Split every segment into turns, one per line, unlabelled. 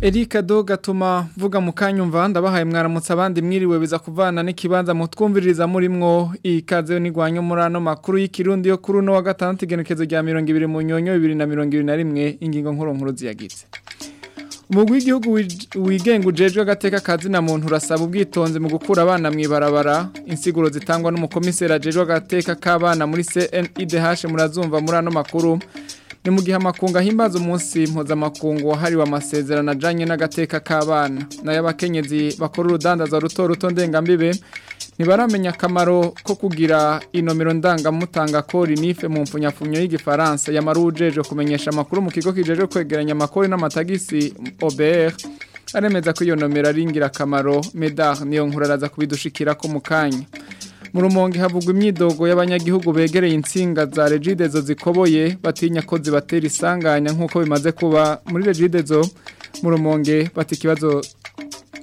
Erika do gatuma vuga mu kanyumva ndabahaye mwaramutse abandi mwiriwe biza kuvana n'ikibanza mu twumviririza murimwo ikaze nigwanye muri ano makuru y'ikirundi yo kuri no wa gatandatu igenekezo rya mirongo ibiri mu nyonyo ibiri na 2021 ingingo nkuru nkuru ziyagitse Umugwi w'igihugu wigenga ujejwe agateka kazi na muntu urasaba ubwitonzi mu gukura abana mu ibarabara insiguro zitangwa n'umukomiseri ajejwe agateka k'abana muri CNIDH murazumva muri ano makuru ni mu gihe amakungu ahimbaza umunsi mpuzamakungu wahariwe amasezerano ajyanye n'agateka k'abana n'ay'abakenyezi bakora za ruto ruto ndengambibe ntibaramenya akamaro ko kugira inomero ndangamutanga kori nife mu mfunyapfunyo y'igifaransa yamara ujeje kumenyesha amakuru mu kigo kijeje kwegeranya amakori n'amatagisi obr aremeza ko iyo nomero ari ingirakamaro medar niyo nkura araza kubidushikira ko mu havugwa imyidogo y'abanyagihugu begereye insinga za regidezo zikoboye batinya ko zibatera isanganya nk'uko bimaze kuba muri regidezo mu bati ikibazo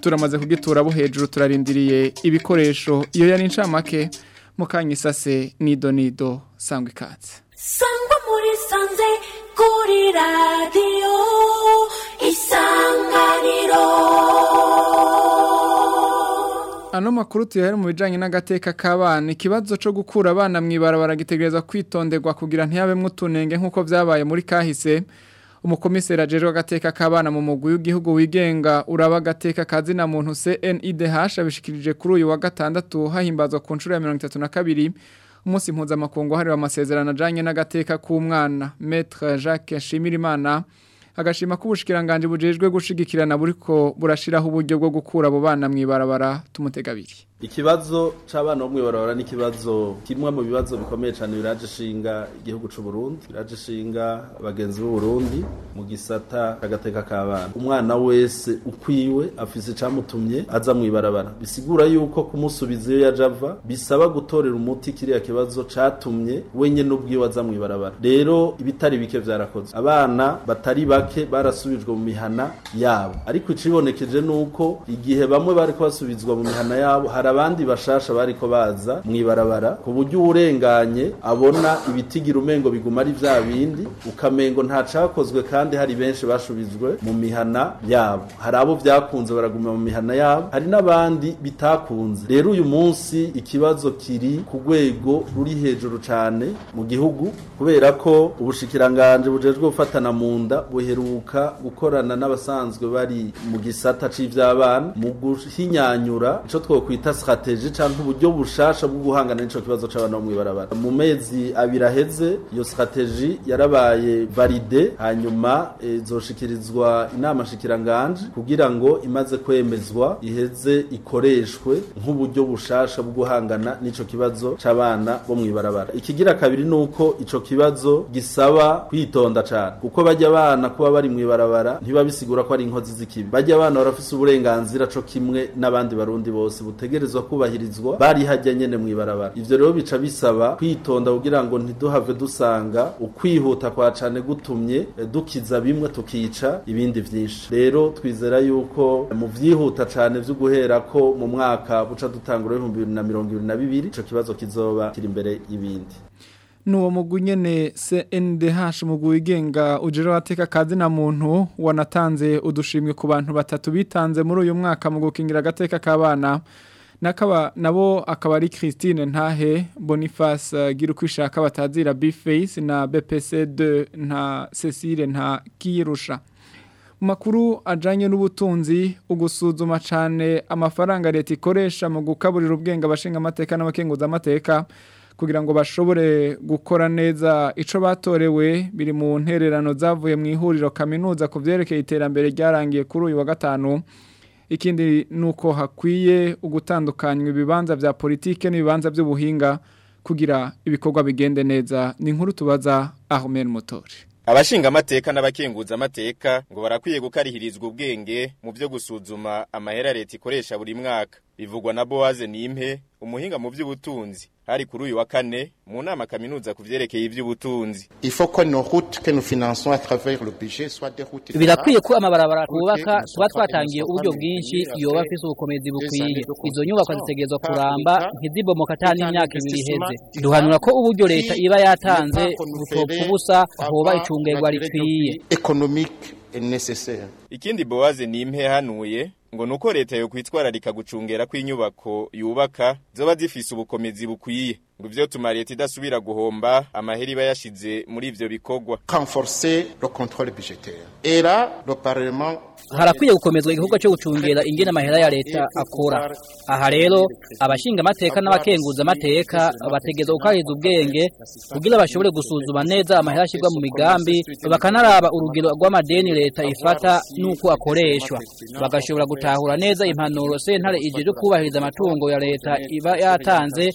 turamaze kugitura bo hejuru turarindiriye ibikoresho iyo yari incamake mukanya isase nido nido sangwa ikatsi
sangwa muri sanze kuri radiyo isanganiro
Ano makuru tuyohere mu bijanye n'agateka k'abana ikibazo cyo gukura abana mu ibarabara gitegerezwa kwitonderwa kugira ntiyabemwe utunenge nk'uko byabaye muri kahise umukomiseri ajejwe agateka k'abana mu mugwi w'igihugu wigenga uraba agateka kazina muntu CNIDH abishikirije kuri uyu wa gatandatu hahimbazwa ku nshuro ya mirongo itatu na 32 umunsi mpuzamakungu hariwe amasezerano ajanye n'agateka k'umwana Maître Jacques Shimirimana agashima ko ubushikiranganje bujejwe gushigikirana buriko burashiraho uburyo bwo gukura abo bana mu ibarabara tumutegabiri
ikibazo c'abana bamwe barabara n'ikibazo kimwe mu bibazo bikomeye cyane biraje ishinga igihugu c'u Burundi biraje ishinga abagenzi b'u Burundi mu gisata agateka k'abana umwana wese ukwiwe afise icamutumye aza mw'ibarabara bisigura yuko kumusubiza iyo yaje ava bisaba gutorera umuti kiriya kibazo catumye wenye n'ubwiwe aza mw'ibarabara rero ibitari bike vyarakoze abana batari bake barasubijwe mu mihana yabo ariko icibonekeje nuko igihe bamwe bariko basubizwa mu mihana yabo hari hari abandi bashasha bariko baza mu ibarabara ku buryo uwurenganye abona ibitigira umengo biguma ari vya bindi ukamengo nta cakozwe kandi hari benshi bashubizwe mu mihana yabo hari abo byakunze baraguma mu mihana yabo hari n'abandi bitakunze rero uyu munsi ikibazo kiri ku rwego ruri hejuru cane mu gihugu kubera ko ubushikiranganje bujejwe gufatana mu nda buheruka gukorana n'abasanzwe bari mu gisata c'ivy'abana mu guhinyanyura ico twokwita sitrategi cyangwa uburyo bushasha bwo guhangana n'icyo kibazo cabana bo mu mu mezi abiri aheze iyo sitrategi yarabaye valide hanyuma izoshikirizwa eh, inama shikiranganje kugira ngo imaze kwemezwa iheze ikoreshwe nk'uburyo bushasha bwo guhangana n'icyo kibazo cy'abana bo mu ibarabara ikigira kabiri ni uko icyo kibazo gisaba kwitonda cyane kuko bajya abana kuba bari mu ntibabisigura ko ari inkozi z'ikibi bajya abana barafise uburenganzira cyo kimwe n'abandi barundi bose butegereze bitegerezwa kubahirizwa barihajya nyene mu ibarabara ibyo rero bica bisaba kwitonda kugira ngo ntiduhave dusanga ukwihuta kwa cane gutumye eh, dukiza bimwe tukica ibindi byinshi rero twizera yuko eh, mu byihuta cyane byo guhera ko mu mwaka buca dutangura bibiri icyo kibazo kizoba kiri imbere y'ibindi
nuwo mugwi nyene CNDH mugwi wigenga ujero ateka kazi na muntu wanatanze udushimwe ku bantu batatu bitanze muri uyu mwaka mu gukingira agateka kabana nakaba nabo akaba ari Christine Ntahe Boniface uh, Girukwishaka batazira Bface na BPC2 na Cecile nta Kirusha makuru ajanye n'ubutunzi ugusuzuma cyane amafaranga leta ikoresha mu gukaburira ubwenge abashinga amateka n'abakenguza amateka kugira ngo bashobore gukora neza ico batorewe biri mu ntererano zavuye mu ihuriro kaminuza ku byerekeye iterambere ryarangiye kuri uyu wa gatanu ikindi ni hakwiye ugutandukanywa ibibanza bya politiki n'ibibanza by'ubuhinga kugira ibikorwa bigende neza ni nkuru tubaza aho mera
abashinga amateka n'abakenguza amateka ngo barakwiye gukarihirizwa ubwenge mu byo gusuzuma amahera leta ikoresha buri mwaka bivugwa na bowaze nimpe umuhinga mu by'ubutunzi hari kuri uyu wa kane mu nama kaminuza ku vyerekeye ivy'ubutunzi
birakwiye ko amabarabara twubaka tuba twatangiye uburyo bwinshi yoba afise ubukomezi bukwiye izo nyubako zitegerezwa kuramba ntizibomoka atani imyaka ibiri iheze duhanura ko uburyo leta iba yatanze butopfa ubusa hoba icungerwa rikwiye
ikindi bowaze nimpe hanuye ngo nuko leta yo kwitwararika gucungera kw'inyubako yubaka zoba zifise ubukomezi bukwiye ngo vyotumara leta idasubira guhomba amahera iba yashize muri ivyo bikorwa
renforcer le contrôle budgétaire era le parlement
harakwiye gukomezwa igikorwa cyo gucungera ingene amahera ya leta akora aha rero abashinga amateka n'abakenguza amateka bategeza gukariza ubwenge kugira bashobore gusuzuma neza amahera ashyirwa mu migambi bakanaraba urugero rw'amadeni leta ifata n'uko akoreshwa bagashobora gutahura neza impanuro sentare ijeje kubahiriza amatungo ya leta iba yatanze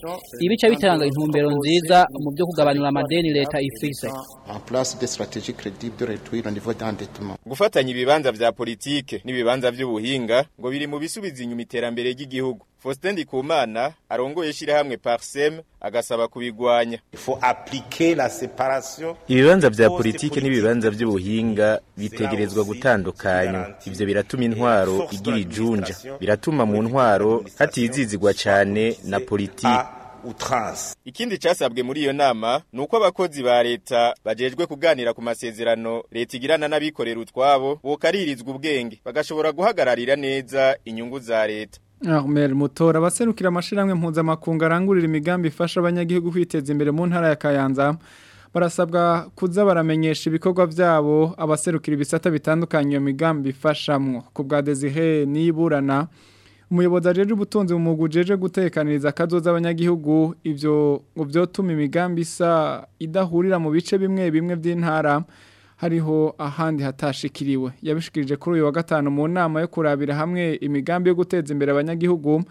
ibice bitanu gutanga intumbero nziza mu byo kugabanura amadeni leta ifise
gufatanya ibibanza vya politike n'ibibanza by'ubuhinga ngo biri mu bisubiza inyuma iterambere ry'igihugu Faustin Ndikumana arongoye shirahamwe Parsem agasaba kubigwanya.
Ibibanza vya politike n'ibibanza by'ubuhinga bitegerezwa gutandukanywa. Ivyo biratuma intwaro igira ijunja. Biratuma mu ntwaro hatizizigwa cyane na politike.
utranse
ikindi casabwe muri iyo nama nuko abakozi ba leta bajejwe kuganira ku masezerano leta igirana n'abikorera utwabo bokaririzwa ubwenge bagashobora guhagararira neza inyungu za leta
Ahmed Mutora abaserukira amashirahamwe mpuzamakungu arangurira imigambi ifasha abanyagihugu kwiteza imbere mu ntara ya Kayanza barasabwa kuza baramenyesha ibikorwa byabo abaserukira ibisata bitandukanye iyo migambi ifashamwo ku bwa Desire niburana umuyobozi ajeje ubutunzi mu mwuga ujeje gutekaniriza akazoza abanyagihugu ibyo ngo byotuma imigambi isa idahurira mu bice bimwe bimwe by'intara hariho ahandi hatashikiriwe yabishikirije kuri uyu wa gatanu mu nama yo kurabira hamwe imigambi yo guteza imbere abanyagihugu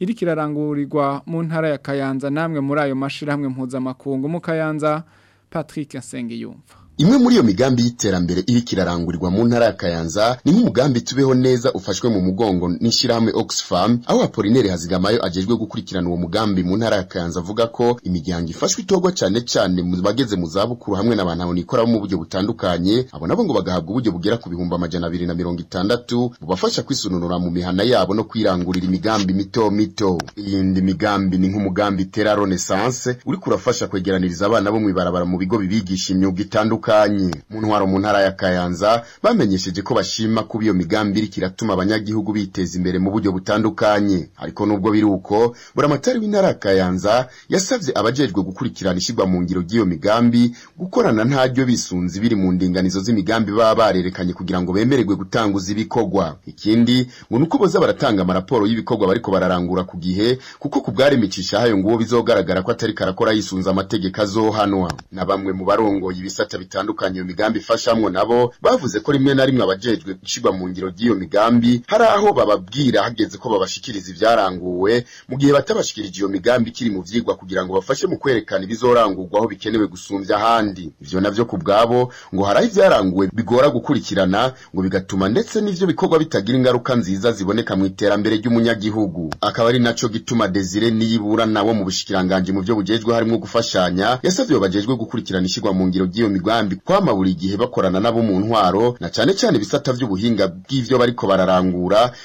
iri kirarangurirwa mu ntara ya kayanza namwe muri ayo mashyirahamwe mpuzamakungu mu kayanza patrick yumva
imwe muri iyo migambi y'iterambere iri kirarangurirwa mu ntara ya kayanza ni nk'umugambi tubeho neza ufashwe mu mugongo n'ishyirahamwe oxfam aho apolinere hazigamayo ajejwe gukurikirana uwo mugambi mu ntara ya kayanza avuga ko imiryango ifashwe itogwa cyane cyane mu bageze mu zabukuru hamwe n'abantu abonikora mu buryo butandukanye abo nabo ngo bagahabwa uburyo bugera ku bihumbi amajana abiri na mirongo itandatu bubafasha kwisununura mu mihana yabo no kwirangurira imigambi mito mito iyindi migambi ni nk'umugambi tera renaissance uri kurafasha kwegeraniriza abana bo mu ibarabara mu bigo bibigisha imyuga itandukanye zitandukanye mu ntwaro mu ntara ya Kayanza bamenyesheje ko bashima kuba iyo migambi iriko iratuma abanyagihugu biteza imbere mu buryo butandukanye ariko nubwo biri uko buramatari w'intara ya Kayanza yasavye abajejwe gukurikirana ishyirwa mu ngiro ry'iyo migambi gukorana ntaryo bisunzi ibiri mu ndinganizo z'imigambi baba barerekanye kugira ngo bemererwe gutanguza ibikorwa ikindi ngo nuko boza baratanga amaraporo y'ibikorwa bariko bararangura ku gihe kuko ku bwarimikisha hayo nguwo bizogaragara ko atari karakora yisunze amategeko azohanwa na bamwe mu barongoye ibisata bitandukanye iyo migambi ifashamwo nabo bavuze ko rimwe na rimwe abajejwe gushirwa mu ngiro ry'iyo migambi hari aho bababwira hageze ko babashikiriza ibyaranguwe mu gihe batabashikirije iyo migambi ikiri mu vyigwa kugira ngo bafashe mu kwerekana ibizorangurwaho bikenewe gusumvya ahandi ivyo navyo ku bwabo ngo hari aho ivyaranguwe bigora gukurikirana ngo bigatuma ndetse n’ibyo bikorwa bitagira ingaruka nziza ziboneka mu iterambere ry'umunyagihugu akaba ari naco gituma Desire niyibura nabo mu bushikiranganji mu byo bujejwe harimo gufashanya yasavye babajejwe gukurikirana ishyirwa mu ngiro ry'iyo migambi bambikwa buri gihe bakorana nabo mu ntwaro na cyane cyane bisata by'ubuhinga bw'ibyo bariko bararangura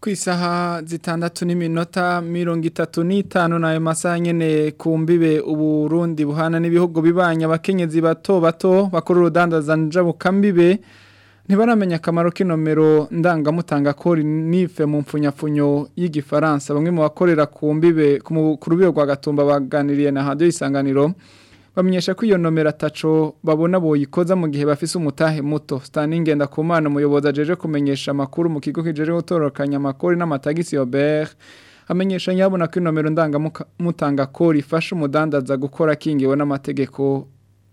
ku
isaha zitandatu n'iminota mirongo itatu n'itanu nayo masaha nyine ku mbibe uburundi buhana n'ibihugu bibanye abakenyezi bato bato bakora urudandaza njabuka mbibe ntibaramenya akamaro k'inomero ndangamutanga kori nife mu mpfunyapfunyo y'igifaransa bamwe mu bakorera ku mbibe ku rubiro rwa gatumba baganiriye na hadiyo isanganiro bamenyesha ko iyo nomero ataco babona boyikoza mu gihe bafise umutahe muto Stanley kumana umuyobozi ajeje kumenyesha amakuru mu kigo kijeje gutororokanya amakori n'amatagisi Robert amenyesha nyabona ko inomero mutanga ko ifasha umudandaza gukora kingiwe n'amategeko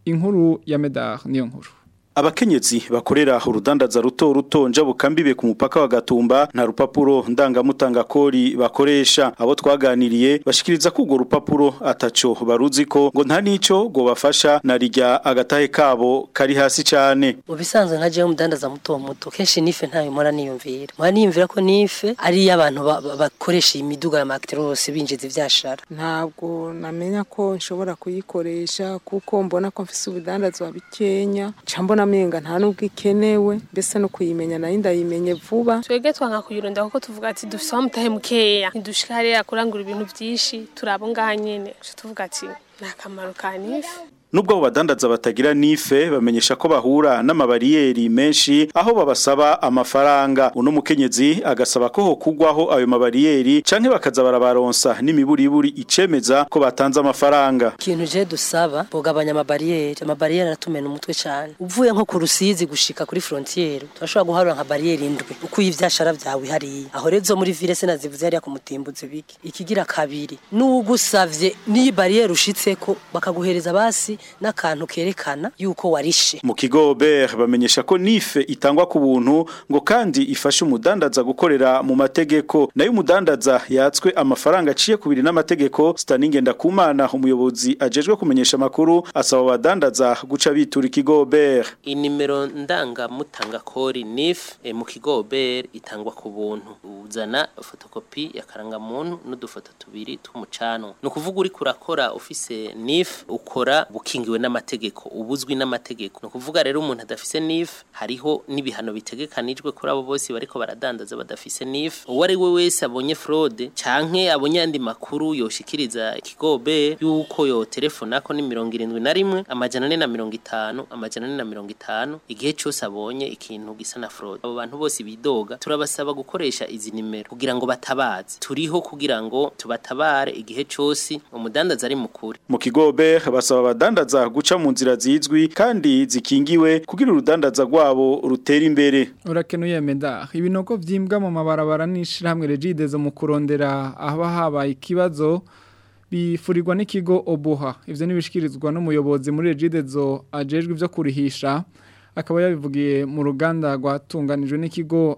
inkuru ya Medar niyo nkuru
abakenyezi bakorera urudandaza ruto ruto njabukambibe ku mupaka wa Gatumba na rupapuro ndangamutanga kori bakoresha abo twaganiriye bashikiriza ko urwo rupapuro ataco baruzi ko ngo nta nico ngo bafasha na rijya agatahe kabo kari hasi cyane
ubisanzwe nka jewe umudandaza muto muto kenshi nife ntayo mpora niyumvira mpora niyumvira ko nife ari y'abantu bakoresha imiduga ya makitrose binjiza ivyashara
ntabwo namenya ko nshobora kuyikoresha kuko mbona ko mfise ubudandaza bikenya cambona amenga nta nubwo ikenewe mbese no kuyimenya nayo ndayimenye vuba
twebwe twanga kuyironda kuko tuvuga ati dufise aho mukeya ntidushika kurangura ibintu byinshi turabo ngaha nyene tuvuga ati ni akamaro ka nifu
nubwo badandaza batagira nife bamenyesha ko bahura n'amabariyeri menshi aho babasaba amafaranga uno mukenyezi agasaba ko hokugwaho ayo mabariyeri canke bakaza barabaronsa n'imiburiburi icemeza ko batanze amafaranga
ikintu je dusaba bogabanya amabariyeri amabariyeri aratumena umutwe cyane uvuye nko ku rusizi gushika kuri frontiere turashobora guharura nka bariyeri indwi uko ivyashara vyawe hariya aho rezo muri ville se nazivuze hariya ku mutimbuzi biki ikigira kabiri n'ugusavye n'iyi bariyeri ushitseko bakaguhereza basi n'akantu kerekana yuko warishe
mu kigo BR bamenyesha ko nife itangwa ku buntu ngo kandi ifashe umudandaza gukorera mu mategeko nayo umudandaza yatswe amafaranga aciye kubiri n'amategeko Staninge kumana umuyobozi ajejwe kumenyesha makuru asaba abadandaza guca bitura ikigo BR
inimero ndanga mutanga kori nif e, mu kigo BR itangwa ku buntu uzana fotokopi yakaranga muntu n'udufoto tubiri tw'umucanwa no kuvuga uri kurakora ufise nif ukora buki ishingiwe n'amategeko ubuzwi n'amategeko no kuvuga rero umuntu adafise nif hariho n'ibihano bitegekanijwe kuri abo bose bariko baradandaza badafise nif uwo ari we wese abonye fraude canke abonye andi makuru yoshikiriza ikigobe yuko yo telefone ako ni mirongo irindwi na rimwe amajana ane na mirongo itanu amajana ane na mirongo itanu igihe cyose abonye ikintu gisa na fraude abo bantu bose bidoga turabasaba gukoresha izi nimero kugira ngo batabaze turiho kugira ngo tubatabare igihe cose umudandaza ari mukuri
mu kigobe basaba abadandaza guca mu nzira zizwi kandi zikingiwe kugira urudandaza rwabo rutere imbere
urakenuye meda ibinogo vyimbwa mu mabarabara n'ishyirahamwe regidezo mu kurondera ahaba habaye ikibazo bifurirwa n'ikigo oboha ibyo ntibishyikirizwa n'umuyobozi muri regidezo ajejwe ibyo kurihisha akaba yabivugiye mu ruganda rwatunganijwe n'ikigo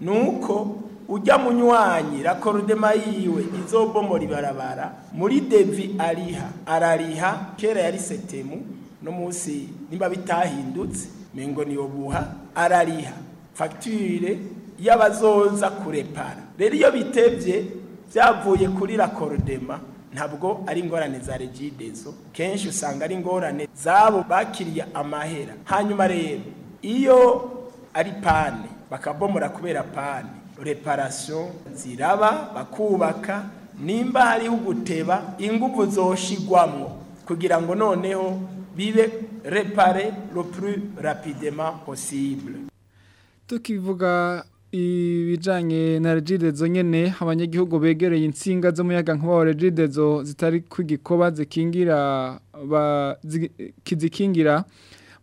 nuko ujya munywanyi rakorudema yiwe izobomora ibarabara muri devi ariha arariha kera yari setemu no munsi nimba bitahindutse mengo niyo buha arariha fagitire y'abazoza kurepara rero iyo bitebye byavuye kuri rakorudema ntabwo ari ingorane za regidezo kenshi usanga ari ingorane zabo bakiriye amahera hanyuma rero iyo ari pane bakabomora kubera pane reparasiyo ziraba bakubaka nimba hariho uguteba ingufu zoshigwamo kugira ngo noneho bibe repare plus rapidement possible
tukivuga ibijanye na regidezo nyene abanyagihugu begereye insinga z'umuyaga nkuba wa regidezo zitari ku gikoba zikingira zikizingira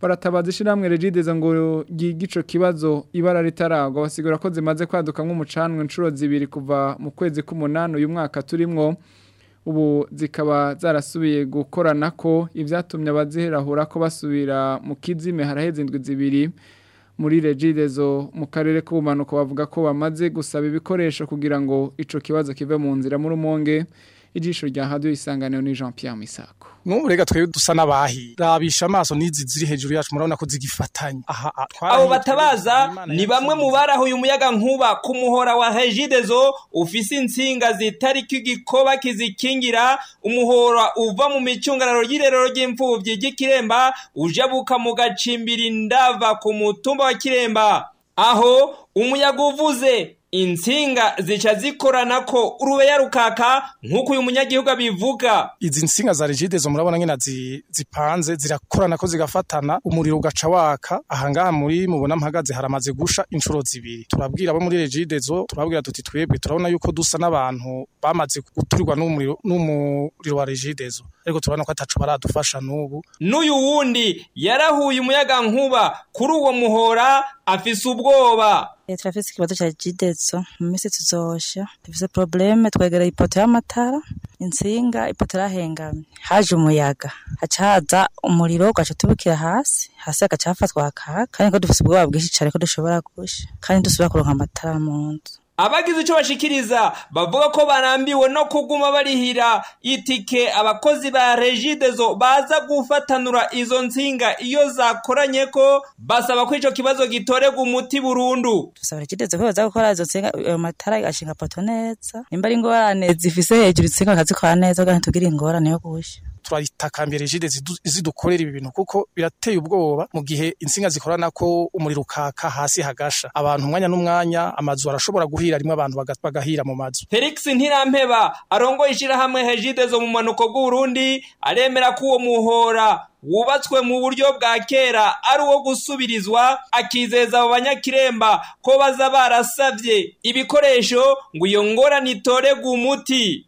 baratabaza ishyirahamwe regideza ngo ryige kibazo ibara ritaragwa basigura ko zimaze kwaduka nk'umucanwe inshuro zibiri kuva mu kwezi k'umunani uyu mwaka turimwo ubu zikaba zarasubiye gukorana ko ibyatumye abazirahura ko basubira mu kizime haraheze indwi zibiri muri regidezo mu karere k'ubumanuko bavuga ko bamaze gusaba ibikoresho kugira ngo icyo kibazo kive mu nzira muri umonge ijisho rya hadiyo isanganiro ni Jean Pierre Misako
nk'ubu rega twebwe dusa n'abahiye rabisha amaso n'izi ziri hejuru yacu murabona ko zigifatanye ah,
abo batabaza ni bamwe mu baraho uyu umuyaga nkuba ku muhora wa hejidezo ufise insinga zitari igikoba kizikingira umuhora uva mu micungararo y'irerero ry'imfubyi ry'ikiremba ujabuka mu gacimbiri ndava ku mutumba wa kiremba aho umuyaga uvuze insinga zica zikorana ko urubeya rukaka nk'uko uyu munyagihugu abivuga
izi nsinga za rigide zo murabona nyine zipanze zirakorana ko zigafatana umuriro ugaca waka ahangaha muri mubona mpagaze haramaze gusha inshuro zibiri turabwira abo muri rigide zo turabwira tuti twebwe turabona yuko dusa n'abantu bamaze guturirwa n'umuriro n'umuriro wa rigide zo ariko turabona ko atacu baradufasha n'ubu
n'uyu wundi yarahuye umuyaga nkuba kuri uwo muhora afise ubwoba
Eh, turafise ikibazo ca jidezo mu misi tuzosha dufise probleme twegereye ipoto y'amatara intsinga ipoto irahengamye haje umuyaga haca haza umuriro ugaca utubukira hasi hasi hagaca hafatwa hakaka kandi ko dufise ubwoba bwinshi cane ko dushobora gusha kandi dusubira kuronka amatara mu nzu
abagize icyo bashikiriza bavuga ko barambiwe no kuguma barihira itike abakozi ba regidezo baza gufatanura izo nsinga iyo zakoranye ko basaba ko icyo kibazo gitorerwa umuti burundu
dusaba regidezo ko baza gukora izo nsinga ayo matara agashinga poto neza nimba ari ingorane zifise hejuru insinga bakazikora neza kugira ntitugire ingorane yo gushya
turayitakambira jide zidukorera ibi bintu kuko birateye ubwoba mu gihe insinga zikorana ko umuriro ukaka hasi hagasha abantu umwanya n'umwanya amazu arashobora guhira rimwe abantu bagahira mu mazu
Felix Ntirampeba arongoye ishyirahamwe hejide zo mu manuko bw'Urundi aremera ko uwo muhora wubatswe mu buryo bwa kera ari uwo gusubirizwa akizeza abo banyakiremba ko baza barasabye ibikoresho ngo iyo ngorane itoregwe umuti